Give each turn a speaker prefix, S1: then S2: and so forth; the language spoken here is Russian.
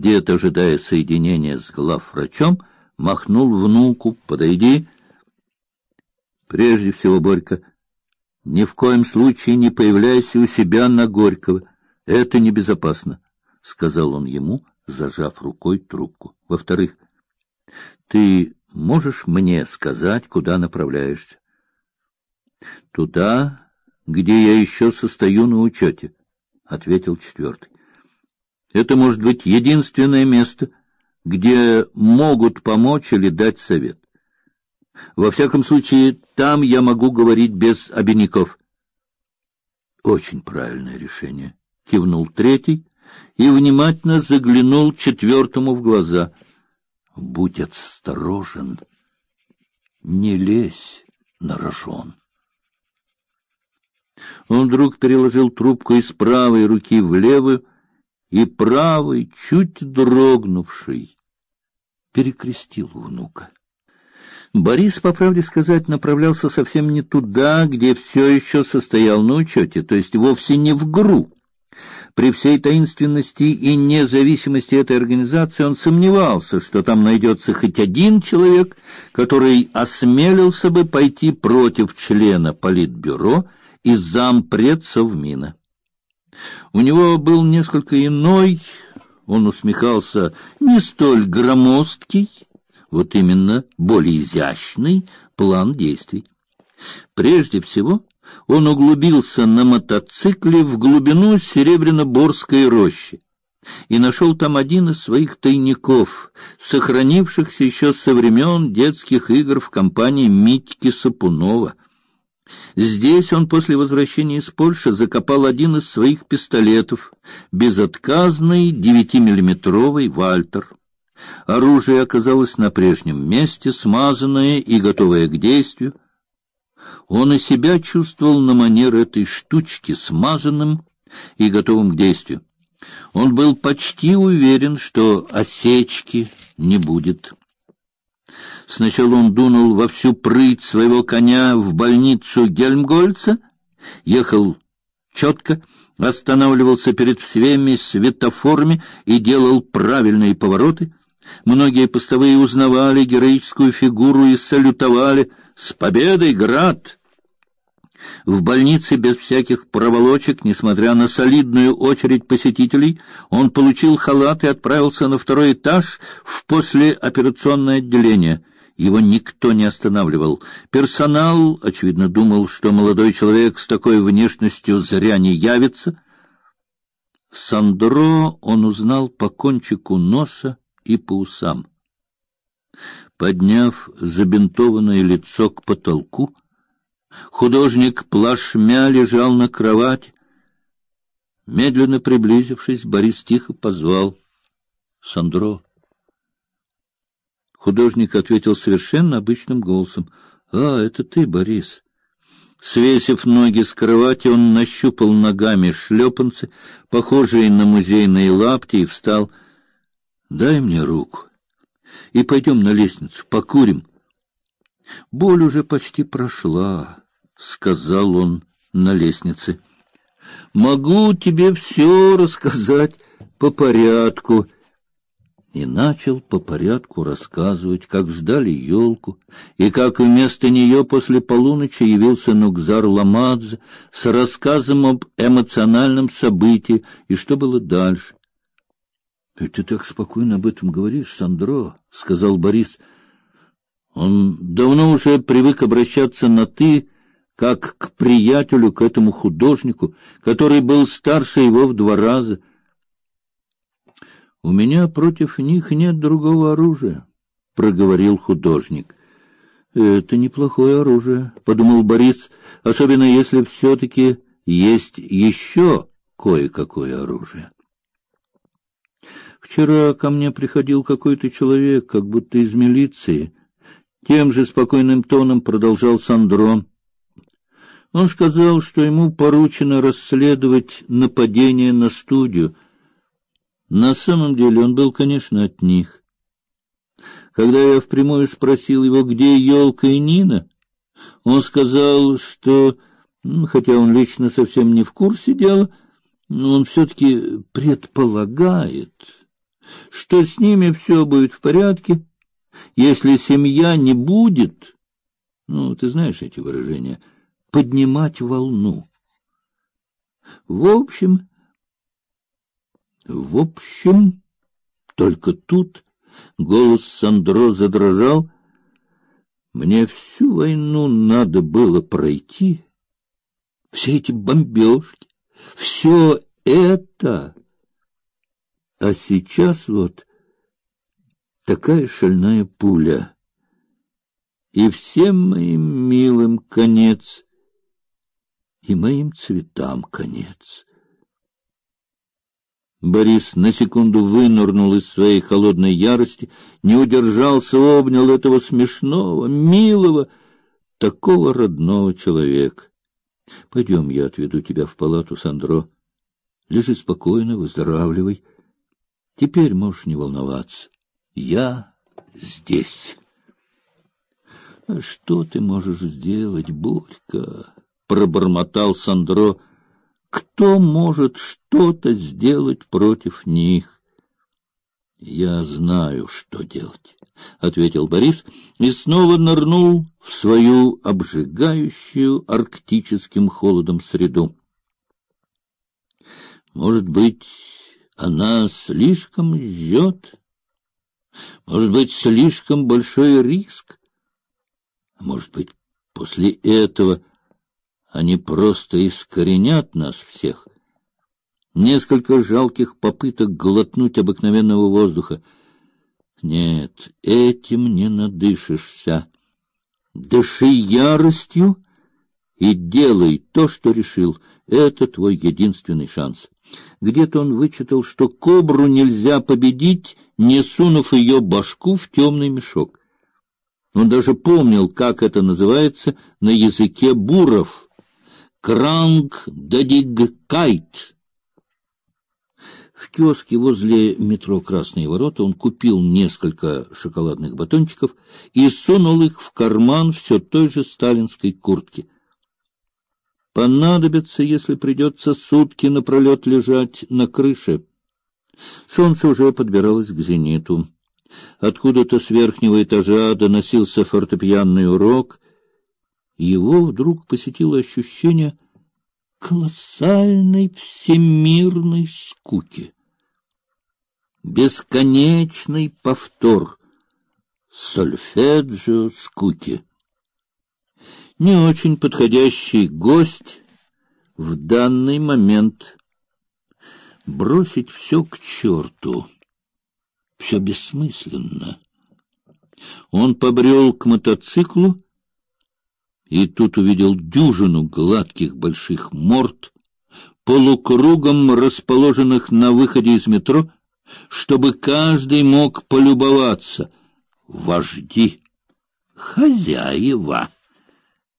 S1: Дед, ожидая соединения с главврачом, махнул внуку: "Подойди". Прежде всего, Борька, ни в коем случае не появляйся у себя на Горького. Это небезопасно, сказал он ему, зажав рукой трубку. Во-вторых, ты можешь мне сказать, куда направляешься? Туда, где я еще состою на учете, — ответил четвертый. Это может быть единственное место, где могут помочь или дать совет. Во всяком случае, там я могу говорить без обиняков. Очень правильное решение, кивнул третий и внимательно заглянул четвертому в глаза. Будь осторожен, не лезь на рожон. Он вдруг переложил трубку из правой руки в левую, и правой, чуть дрогнувший, перекрестил внука. Борис, по правде сказать, направлялся совсем не туда, где все еще состоял на учете, то есть вовсе не в ГРУ. При всей таинственности и независимости этой организации он сомневался, что там найдется хоть один человек, который осмелился бы пойти против члена политбюро и зампред Совмина. У него был несколько иной, он усмехался, не столь громоздкий, вот именно более изящный план действий. Прежде всего, он углубился на мотоцикле в глубину Серебряно-Борской рощи и нашел там один из своих тайников, сохранившихся еще со времен детских игр в компании Митьки Сапунова. Здесь он после возвращения из Польши закопал один из своих пистолетов, безотказный девятимиллиметровый Вальтер. Оружие оказалось на прежнем месте, смазанное и готовое к действию. Он и себя чувствовал на манер этой штучки, смазанным и готовым к действию. Он был почти уверен, что осечки не будет. Сначала он дунул во всю прыть своего коня в больницу Гельмгольца, ехал четко, останавливался перед всеми светофорами и делал правильные повороты. Многие постовые узнавали героическую фигуру и салютовали «С победой, град!» В больнице без всяких проволочек, несмотря на солидную очередь посетителей, он получил халат и отправился на второй этаж в послеоперационное отделение. Его никто не останавливал. Персонал, очевидно, думал, что молодой человек с такой внешностью зря не явится. Сандро он узнал по кончику носа и по усам. Подняв забинтованное лицо к потолку, Художник плашмя лежал на кровати. Медленно приблизившись, Борис тихо позвал Сандро. Художник ответил совершенно обычным голосом: "А, это ты, Борис". Свесив ноги с кровати, он нащупал ногами шлепанцы, похожие на музейные лапти, и встал. "Дай мне руку. И пойдем на лестницу, покурим". Боль уже почти прошла сказал он на лестнице. Могу тебе все рассказать по порядку. И начал по порядку рассказывать, как ждали елку, и как вместо нее после полуночи явился Нукзар Ламадзе с рассказом об эмоциональном событии и что было дальше. — Ты так спокойно об этом говоришь, Сандро, — сказал Борис. Он давно уже привык обращаться на «ты», как к приятелю, к этому художнику, который был старше его в два раза. У меня против них нет другого оружия, проговорил художник. Это неплохое оружие, подумал Борис, особенно если все-таки есть еще кое-какое оружие. Вчера ко мне приходил какой-то человек, как будто из милиции. Тем же спокойным тоном продолжал Сандро. Он сказал, что ему поручено расследовать нападение на студию. На самом деле он был, конечно, от них. Когда я впрямую спросил его, где елка и Нина, он сказал, что, хотя он лично совсем не в курсе дела, но он все-таки предполагает, что с ними все будет в порядке, если семья не будет, ну, ты знаешь эти выражения, поднимать волну. В общем, в общем, только тут голос Сандро задрожал. Мне всю войну надо было пройти, все эти бомбежки, все это. А сейчас вот такая шальная пуля. И всем моим милым конец, и моим цветам конец. Борис на секунду вынырнул из своей холодной ярости, не удержался, обнял этого смешного, милого, такого родного человека. Пойдем, я отведу тебя в палату, Сандро. Лежи спокойно, выздоравливай. Теперь можешь не волноваться. Я здесь. А что ты можешь сделать, Борька? Пробормотал Сандро. Кто может что-то сделать против них? Я знаю, что делать, ответил Борис и снова нырнул в свою обжигающую арктическим холодом среду. Может быть, она слишком ждет? Может быть, слишком большой риск? Может быть, после этого они просто искоренят нас всех? Несколько жалких попыток глотнуть обыкновенного воздуха. Нет, этим не надышишься. Дыши яростью и делай то, что решил. Это твой единственный шанс. Где-то он вычитал, что кобру нельзя победить, не сунув ее башку в темный мешок. Он даже помнил, как это называется на языке буров. Кранг дадиг кайт. В киоске возле метро Красные ворота он купил несколько шоколадных батончиков и сунул их в карман все той же сталинской куртки. Понадобится, если придется сутки напролет лежать на крыше. Солнце уже подбиралось к зениту. Откуда-то с верхнего этажа доносился фортепианный урок. Его вдруг посетило ощущение колоссальной всемирной скуки. Бесконечный повтор сольфеджио скуки не очень подходящий гость в данный момент. Бросить все к черту. Все бессмысленно. Он побрел к мотоциклу и тут увидел дюжину гладких больших морд, полукругом расположенных на выходе из метро, чтобы каждый мог полюбоваться. Вожди, хозяева.